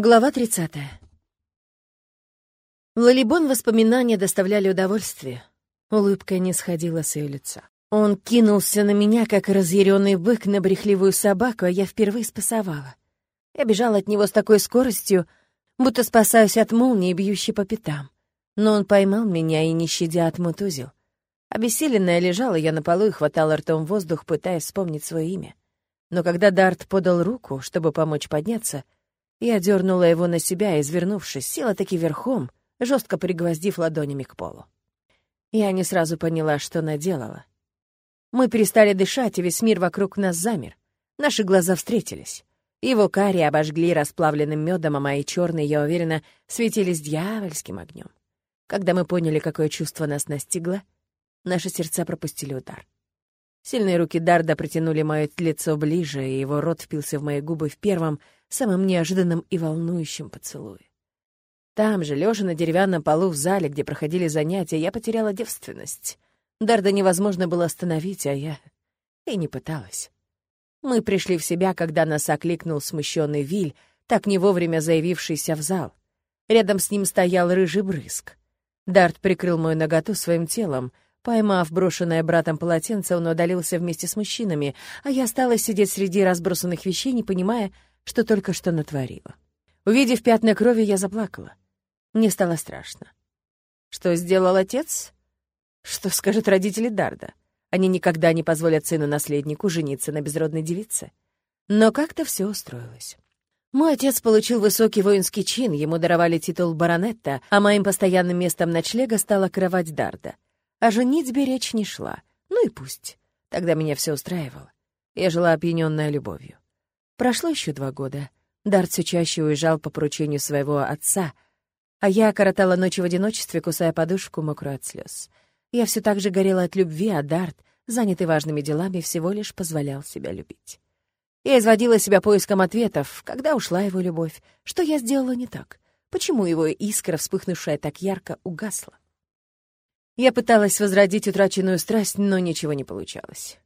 Глава 30. Лалибон воспоминания доставляли удовольствие. Улыбка не сходила с ее лица. Он кинулся на меня, как разъяренный бык на брехливую собаку, а я впервые спасовала. Я бежала от него с такой скоростью, будто спасаюсь от молнии, бьющей по пятам. Но он поймал меня и, не щадя, отмутузил. Обессиленная лежала я на полу и хватала ртом воздух, пытаясь вспомнить свое имя. Но когда Дарт подал руку, чтобы помочь подняться, я дернула его на себя извернувшись, села таки верхом, жестко пригвоздив ладонями к полу. Я не сразу поняла, что наделала. Мы перестали дышать, и весь мир вокруг нас замер. Наши глаза встретились. Его кари обожгли расплавленным медом, а мои черные, я уверена, светились дьявольским огнем. Когда мы поняли, какое чувство нас настигло, наши сердца пропустили удар. Сильные руки Дарда протянули мое лицо ближе, и его рот впился в мои губы в первом, самым неожиданным и волнующим поцелуе. Там же, лежа на деревянном полу в зале, где проходили занятия, я потеряла девственность. Дарда невозможно было остановить, а я и не пыталась. Мы пришли в себя, когда нас окликнул смущенный Виль, так не вовремя заявившийся в зал. Рядом с ним стоял рыжий брызг. Дарт прикрыл мою наготу своим телом — Поймав брошенное братом полотенце, он удалился вместе с мужчинами, а я осталась сидеть среди разбросанных вещей, не понимая, что только что натворила. Увидев пятна крови, я заплакала. Мне стало страшно. Что сделал отец? Что скажут родители Дарда? Они никогда не позволят сыну-наследнику жениться на безродной девице. Но как-то все устроилось. Мой отец получил высокий воинский чин, ему даровали титул баронетта, а моим постоянным местом ночлега стала кровать Дарда — о женитьбе речь не шла. Ну и пусть. Тогда меня все устраивало. Я жила опьяненная любовью. Прошло еще два года. Дарт все чаще уезжал по поручению своего отца, а я коротала ночи в одиночестве, кусая подушку, мокрую от слез. Я все так же горела от любви, а Дарт, занятый важными делами, всего лишь позволял себя любить. Я изводила себя поиском ответов, когда ушла его любовь, что я сделала не так, почему его искра, вспыхнувшая так ярко, угасла. Я пыталась возродить утраченную страсть, но ничего не получалось.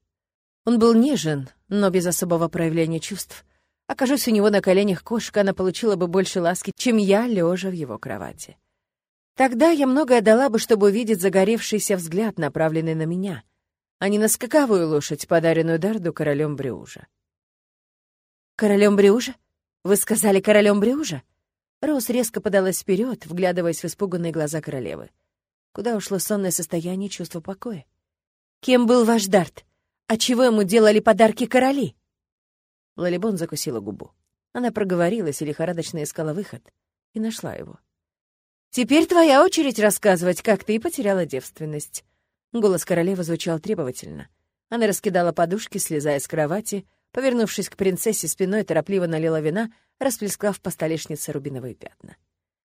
Он был нежен, но без особого проявления чувств. Окажусь у него на коленях кошка, она получила бы больше ласки, чем я, лежа в его кровати. Тогда я многое дала бы, чтобы увидеть загоревшийся взгляд, направленный на меня, а не на скаковую лошадь, подаренную Дарду королем Брюжа. «Королем Брюжа? Вы сказали королем Брюжа?» Роуз резко подалась вперед, вглядываясь в испуганные глаза королевы. Куда ушло сонное состояние чувства покоя? Кем был ваш Дарт? А чего ему делали подарки короли? Лалибон закусила губу. Она проговорилась и лихорадочно искала выход. И нашла его. «Теперь твоя очередь рассказывать, как ты потеряла девственность». Голос королевы звучал требовательно. Она раскидала подушки, слезая с кровати, повернувшись к принцессе спиной, торопливо налила вина, расплескав по столешнице рубиновые пятна.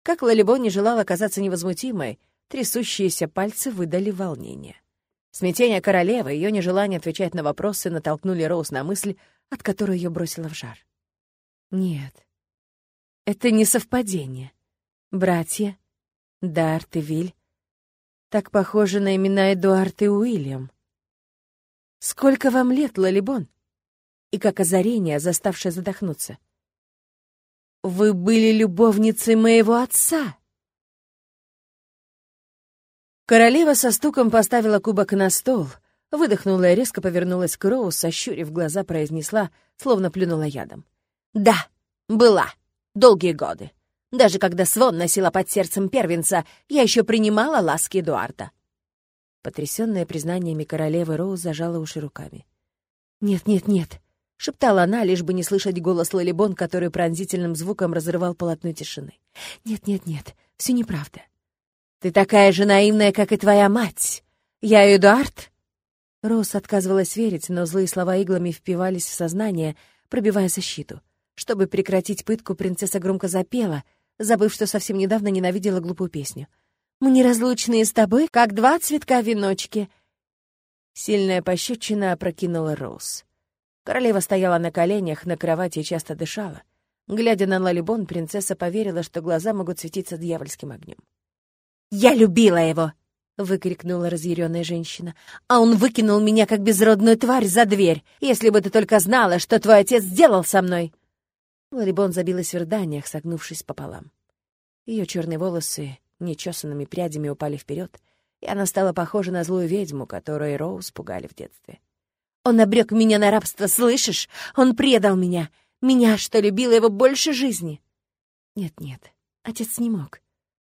Как Лалибон не желала казаться невозмутимой, Трясущиеся пальцы выдали волнение. Смятение королевы, ее нежелание отвечать на вопросы натолкнули Роуз на мысль, от которой ее бросило в жар. Нет, это не совпадение. Братья, Дарт и Виль, так похожи на имена Эдуард и Уильям. Сколько вам лет, Лалибон? И как озарение, заставшее задохнуться. Вы были любовницей моего отца. Королева со стуком поставила кубок на стол, выдохнула и резко повернулась к Роуз, сощурив глаза, произнесла, словно плюнула ядом. «Да, была. Долгие годы. Даже когда Свон носила под сердцем первенца, я еще принимала ласки Эдуарда». Потрясённая признаниями королевы, Роуз зажала уши руками. «Нет, нет, нет», — шептала она, лишь бы не слышать голос Лалибон, который пронзительным звуком разрывал полотно тишины. «Нет, нет, нет, все неправда. Ты такая же наивная, как и твоя мать. Я Эдуард?» Роуз отказывалась верить, но злые слова иглами впивались в сознание, пробивая защиту. Чтобы прекратить пытку, принцесса громко запела, забыв, что совсем недавно ненавидела глупую песню. «Мы неразлучные с тобой, как два цветка веночки». Сильная пощечина опрокинула Роуз. Королева стояла на коленях, на кровати и часто дышала. Глядя на Лалибон, принцесса поверила, что глаза могут светиться дьявольским огнем. «Я любила его!» — выкрикнула разъяренная женщина. «А он выкинул меня, как безродную тварь, за дверь. Если бы ты только знала, что твой отец сделал со мной!» Ларибон забилась в рыданиях, согнувшись пополам. Ее черные волосы нечесанными прядями упали вперед, и она стала похожа на злую ведьму, которой Роуз пугали в детстве. «Он обрек меня на рабство, слышишь? Он предал меня! Меня, что любила его больше жизни!» «Нет-нет, отец не мог».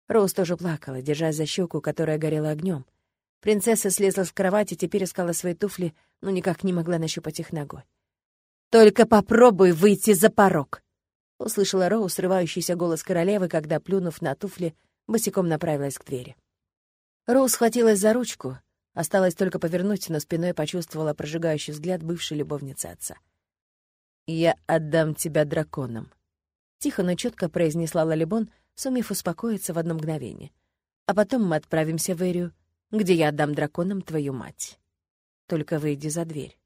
Роуз тоже плакала, держась за щеку, которая горела огнем. Принцесса слезла с кровати, теперь искала свои туфли, но никак не могла нащупать их ногой. «Только попробуй выйти за порог!» — услышала Роуз срывающийся голос королевы, когда, плюнув на туфли, босиком направилась к двери. Роуз схватилась за ручку, осталось только повернуть, но спиной почувствовала прожигающий взгляд бывшей любовницы отца. «Я отдам тебя драконам», — тихо, но четко произнесла Лалибон, сумев успокоиться в одно мгновение. «А потом мы отправимся в Эрию, где я отдам драконам твою мать. Только выйди за дверь».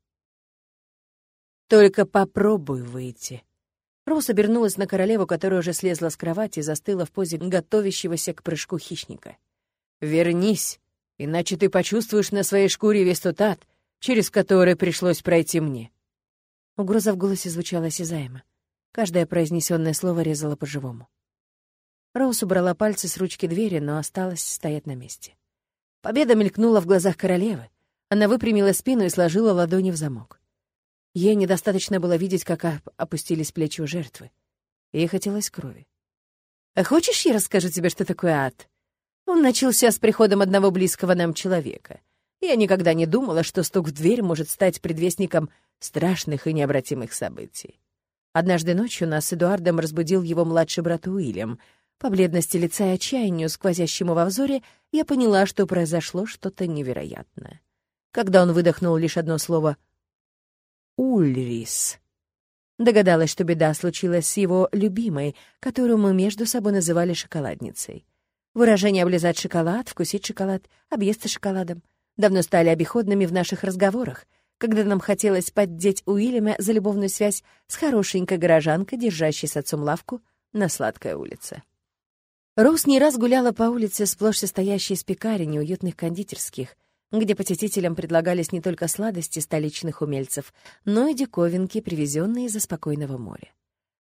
«Только попробуй выйти», Роуз обернулась на королеву, которая уже слезла с кровати и застыла в позе готовящегося к прыжку хищника. «Вернись, иначе ты почувствуешь на своей шкуре весь тот ад, через который пришлось пройти мне». Угроза в голосе звучала осязаемо. Каждое произнесенное слово резало по-живому. Роуз убрала пальцы с ручки двери, но осталась стоять на месте. Победа мелькнула в глазах королевы. Она выпрямила спину и сложила ладони в замок. Ей недостаточно было видеть, как опустились плечи у жертвы. Ей хотелось крови. «А хочешь, я расскажу тебе, что такое ад?» Он начался с приходом одного близкого нам человека. Я никогда не думала, что стук в дверь может стать предвестником страшных и необратимых событий. Однажды ночью нас с Эдуардом разбудил его младший брат Уильям. По бледности лица и отчаянию, сквозящему во взоре, я поняла, что произошло что-то невероятное. Когда он выдохнул лишь одно слово Ульрис. Догадалась, что беда случилась с его любимой, которую мы между собой называли шоколадницей. Выражение «облизать шоколад», «вкусить шоколад», «объесться шоколадом» давно стали обиходными в наших разговорах, когда нам хотелось поддеть Уильяма за любовную связь с хорошенькой горожанкой, держащей с отцом лавку на сладкой улице. Роуз не раз гуляла по улице, сплошь состоящей из пекарен и уютных кондитерских, где посетителям предлагались не только сладости столичных умельцев, но и диковинки, привезенные из-за спокойного моря.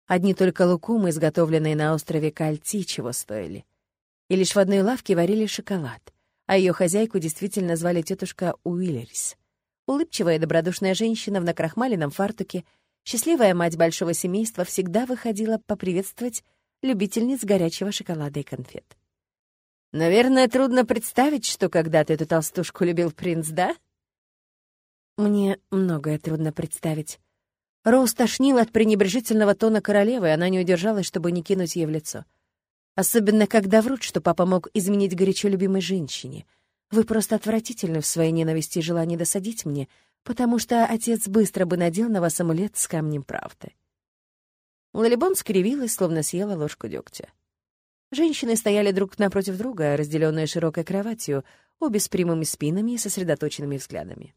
Одни только лукумы, изготовленные на острове Кальти, чего стоили. И лишь в одной лавке варили шоколад, а ее хозяйку действительно звали тетушка Уиллерис. Улыбчивая добродушная женщина в накрахмаленном фартуке, счастливая мать большого семейства всегда выходила поприветствовать любительниц горячего шоколада и конфет. Наверное, трудно представить, что когда-то эту толстушку любил принц, да? Мне многое трудно представить. Роуз тошнил от пренебрежительного тона королевы, и она не удержалась, чтобы не кинуть ей в лицо. Особенно, когда врут, что папа мог изменить горячо любимой женщине. Вы просто отвратительны в своей ненависти и желании досадить мне, потому что отец быстро бы надел на вас амулет с камнем правды. Лалибон скривилась, словно съела ложку дегтя. Женщины стояли друг напротив друга, разделенные широкой кроватью, обе с прямыми спинами и сосредоточенными взглядами.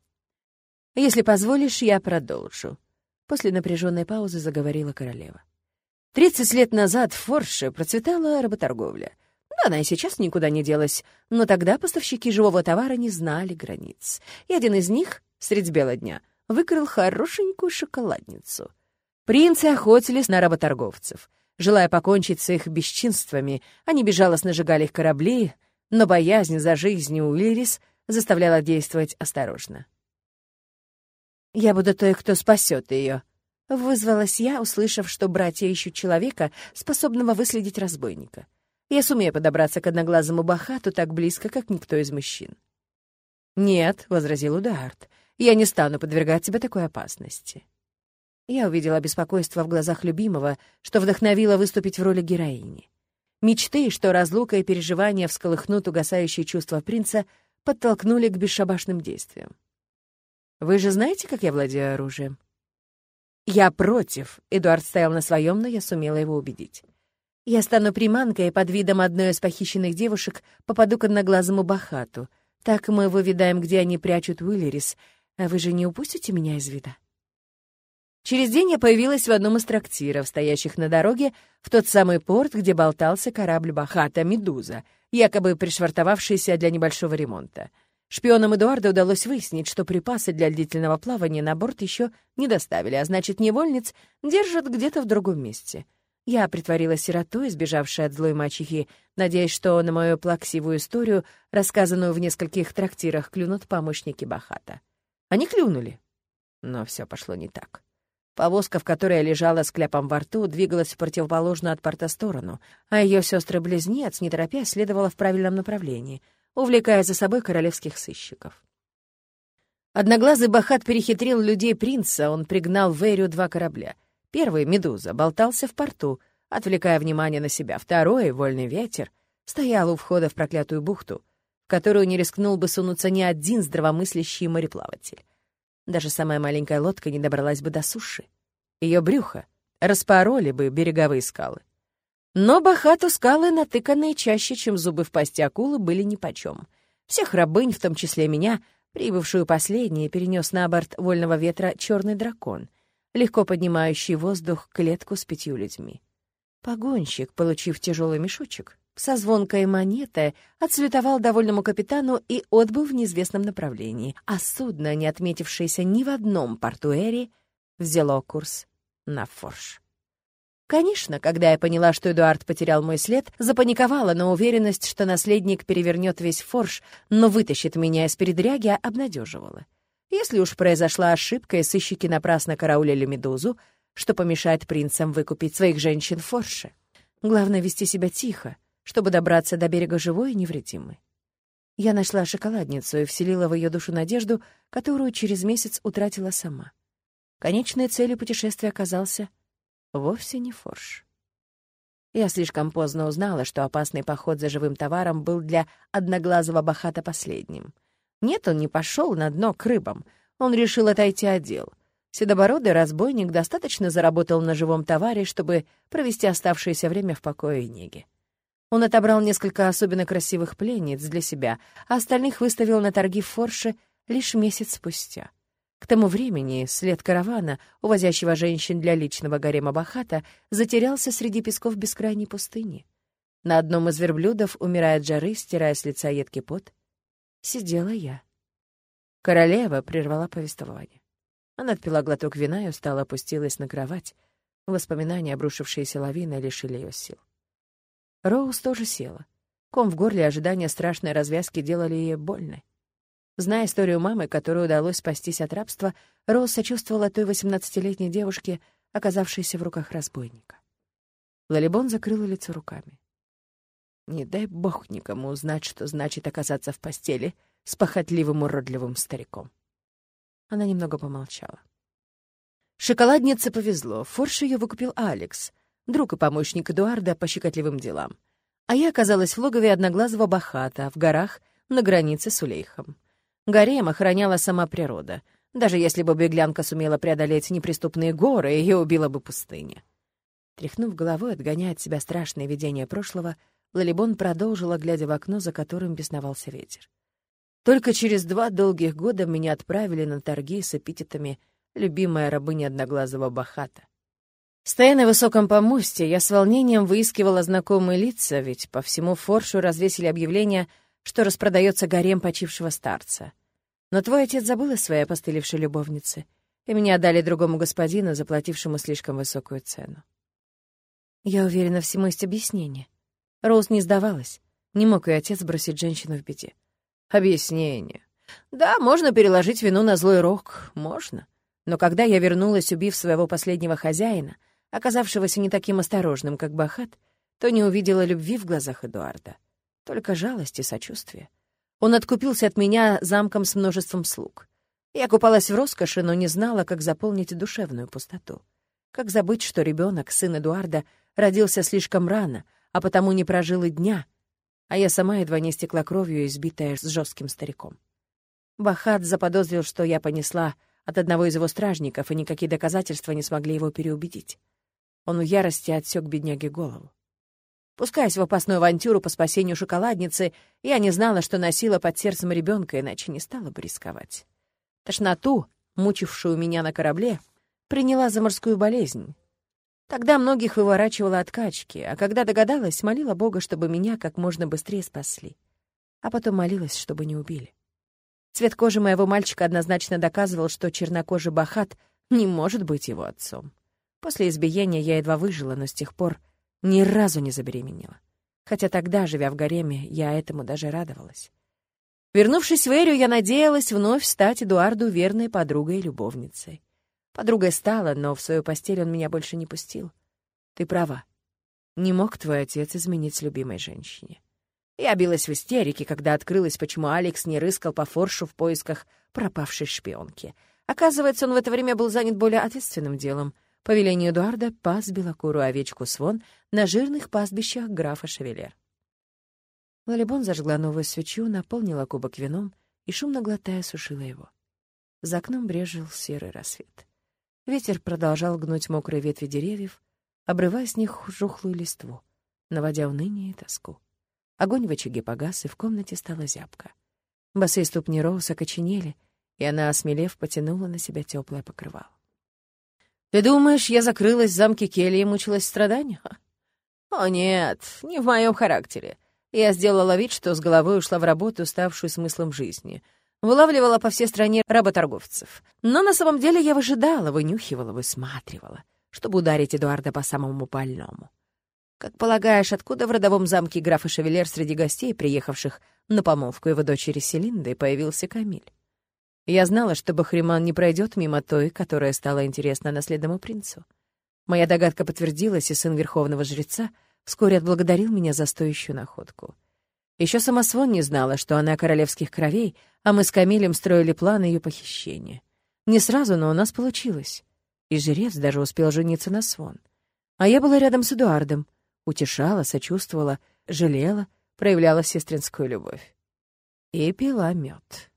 «Если позволишь, я продолжу», — после напряженной паузы заговорила королева. «Тридцать лет назад в Форше процветала работорговля. Да, она и сейчас никуда не делась, но тогда поставщики живого товара не знали границ. И один из них, средь бела дня, выкрал хорошенькую шоколадницу. Принцы охотились на работорговцев — Желая покончить с их бесчинствами, они безжалостно сжигали их корабли, но боязнь за жизнь у Уиллирис заставляла действовать осторожно. «Я буду той, кто спасет ее», — вызвалась я, услышав, что братья ищут человека, способного выследить разбойника. Я сумею подобраться к одноглазому Бахату так близко, как никто из мужчин. «Нет», — возразил Ударт, — «я не стану подвергать тебя такой опасности». Я увидела беспокойство в глазах любимого, что вдохновило выступить в роли героини. Мечты, что разлука и переживания всколыхнут угасающие чувства принца, подтолкнули к бесшабашным действиям. «Вы же знаете, как я владею оружием?» «Я против», — Эдуард стоял на своем, но я сумела его убедить. «Я стану приманкой и под видом одной из похищенных девушек попаду к одноглазому Бахату. Так мы выведаем, где они прячут Уиллерис, а вы же не упустите меня из вида?» Через день я появилась в одном из трактиров, стоящих на дороге, в тот самый порт, где болтался корабль Бахата «Медуза», якобы пришвартовавшийся для небольшого ремонта. Шпионам Эдуарда удалось выяснить, что припасы для длительного плавания на борт еще не доставили, а значит, невольниц держат где-то в другом месте. Я притворилась сиротой, сбежавшей от злой мачехи, надеясь, что на мою плаксивую историю, рассказанную в нескольких трактирах, клюнут помощники Бахата. Они клюнули. Но все пошло не так. Повозка, в которой лежала с кляпом во рту, двигалась в противоположную от порта сторону, а ее сестры-близнец, не торопясь, следовала в правильном направлении — увлекая за собой королевских сыщиков. Одноглазый Бахат перехитрил людей принца, он пригнал в Эрию два корабля. Первый, «Медуза», болтался в порту, отвлекая внимание на себя. Второй, «Вольный ветер», стоял у входа в проклятую бухту, в которую не рискнул бы сунуться ни один здравомыслящий мореплаватель. Даже самая маленькая лодка не добралась бы до суши. Ее брюхо распороли бы береговые скалы. Но Бахату скалы, натыканные чаще, чем зубы в пасти акулы, были нипочем. Всех рабынь, в том числе меня, прибывшую последнее, перенес на борт вольного ветра черный дракон, легко поднимающий воздух клетку с пятью людьми. Погонщик, получив тяжелый мешочек, со звонкой монетой отслютовал довольному капитану и отбыл в неизвестном направлении, а судно, не отметившееся ни в одном порту Эри, взяло курс на форш. Конечно, когда я поняла, что Эдуард потерял мой след, запаниковала, но уверенность, что наследник перевернет весь форш, но вытащит меня из передряги, обнадеживала. Если уж произошла ошибка, и сыщики напрасно караулили Медузу, что помешает принцам выкупить своих женщин форше. Главное — вести себя тихо, чтобы добраться до берега живой и невредимой. Я нашла шоколадницу и вселила в ее душу надежду, которую через месяц утратила сама. Конечной целью путешествия оказался — вовсе не форш. Я слишком поздно узнала, что опасный поход за живым товаром был для одноглазого Бахата последним. Нет, он не пошел на дно к рыбам. Он решил отойти от дел. Седобородый разбойник достаточно заработал на живом товаре, чтобы провести оставшееся время в покое и неге. Он отобрал несколько особенно красивых пленниц для себя, а остальных выставил на торги в Форше лишь месяц спустя. К тому времени след каравана, увозящего женщин для личного гарема Бахата, затерялся среди песков бескрайней пустыни. На одном из верблюдов, умирая от жары, стирая с лица едкий пот, сидела я. Королева прервала повествование. Она отпила глоток вина и устало опустилась на кровать. Воспоминания, обрушившиеся лавиной, лишили ее сил. Роуз тоже села. Ком в горле ожидания страшной развязки делали ей больно. Зная историю мамы, которой удалось спастись от рабства, Роуз сочувствовала той восемнадцатилетней девушке, оказавшейся в руках разбойника. Лалибон закрыла лицо руками. Не дай бог никому узнать, что значит оказаться в постели с похотливым уродливым стариком. Она немного помолчала. Шоколаднице повезло. Форш ее выкупил Алекс, друг и помощник Эдуарда по щекотливым делам. А я оказалась в логове одноглазого Бахата в горах на границе с Улейхом. Гарем охраняла сама природа. Даже если бы беглянка сумела преодолеть неприступные горы, ее убила бы пустыня. Тряхнув головой, отгоняя от себя страшные видения прошлого, Лалибон продолжила, глядя в окно, за которым бесновался ветер. Только через два долгих года меня отправили на торги с эпитетами «любимая рабыня одноглазого Бахата». Стоя на высоком помосте, я с волнением выискивала знакомые лица, ведь по всему форшу развесили объявления — что распродается гарем почившего старца. Но твой отец забыл о своей опостылевшей любовнице, и меня отдали другому господину, заплатившему слишком высокую цену. Я уверена, всему есть объяснение. Роуз не сдавалась. Не мог ее отец бросить женщину в беде. Объяснение. Да, можно переложить вину на злой рок, можно. Но когда я вернулась, убив своего последнего хозяина, оказавшегося не таким осторожным, как Бахат, то не увидела любви в глазах Эдуарда. Только жалость и сочувствие. Он откупился от меня замком с множеством слуг. Я купалась в роскоши, но не знала, как заполнить душевную пустоту. Как забыть, что ребенок, сын Эдуарда, родился слишком рано, а потому не прожил и дня, а я сама едва не стекла кровью, избитая с жестким стариком. Бахат заподозрил, что я понесла от одного из его стражников, и никакие доказательства не смогли его переубедить. Он в ярости отсек бедняге голову. Пускаясь в опасную авантюру по спасению шоколадницы, я не знала, что носила под сердцем ребенка, иначе не стала бы рисковать. Тошноту, мучившую меня на корабле, приняла за морскую болезнь. Тогда многих выворачивала от качки, а когда догадалась, молила Бога, чтобы меня как можно быстрее спасли. А потом молилась, чтобы не убили. Цвет кожи моего мальчика однозначно доказывал, что чернокожий Бахат не может быть его отцом. После избиения я едва выжила, но с тех пор ни разу не забеременела. Хотя тогда, живя в гареме, я этому даже радовалась. Вернувшись в Эрию, я надеялась вновь стать Эдуарду верной подругой и любовницей. Подругой стала, но в свою постель он меня больше не пустил. Ты права. Не мог твой отец изменить любимой женщине. Я билась в истерике, когда открылось, почему Алекс не рыскал по форшу в поисках пропавшей шпионки. Оказывается, он в это время был занят более ответственным делом. По велению Эдуарда пас белокурую овечку Свон на жирных пастбищах графа Шевелер. Лалибон зажгла новую свечу, наполнила кубок вином и, шумно глотая, сушила его. За окном брежил серый рассвет. Ветер продолжал гнуть мокрые ветви деревьев, обрывая с них жухлую листву, наводя уныние и тоску. Огонь в очаге погас, и в комнате стало зябко. Босые ступни Роуз окоченели, и она, осмелев, потянула на себя теплое покрывало. «Ты думаешь, я закрылась в замке Келли и мучилась в страданиях?» «О, нет, не в моем характере. Я сделала вид, что с головой ушла в работу, ставшую смыслом жизни. Вылавливала по всей стране работорговцев. Но на самом деле я выжидала, вынюхивала, высматривала, чтобы ударить Эдуарда по самому больному. Как полагаешь, откуда в родовом замке графа Шевелер среди гостей, приехавших на помолвку его дочери Селинды, появился Камиль? Я знала, что Бахриман не пройдет мимо той, которая стала интересна наследному принцу. Моя догадка подтвердилась, и сын верховного жреца — вскоре отблагодарил меня за стоящую находку. Еще сама Свон не знала, что она королевских кровей, а мы с Камилем строили план ее похищения. Не сразу, но у нас получилось. И жрец даже успел жениться на Свон. А я была рядом с Эдуардом, утешала, сочувствовала, жалела, проявляла сестринскую любовь. И пила мед.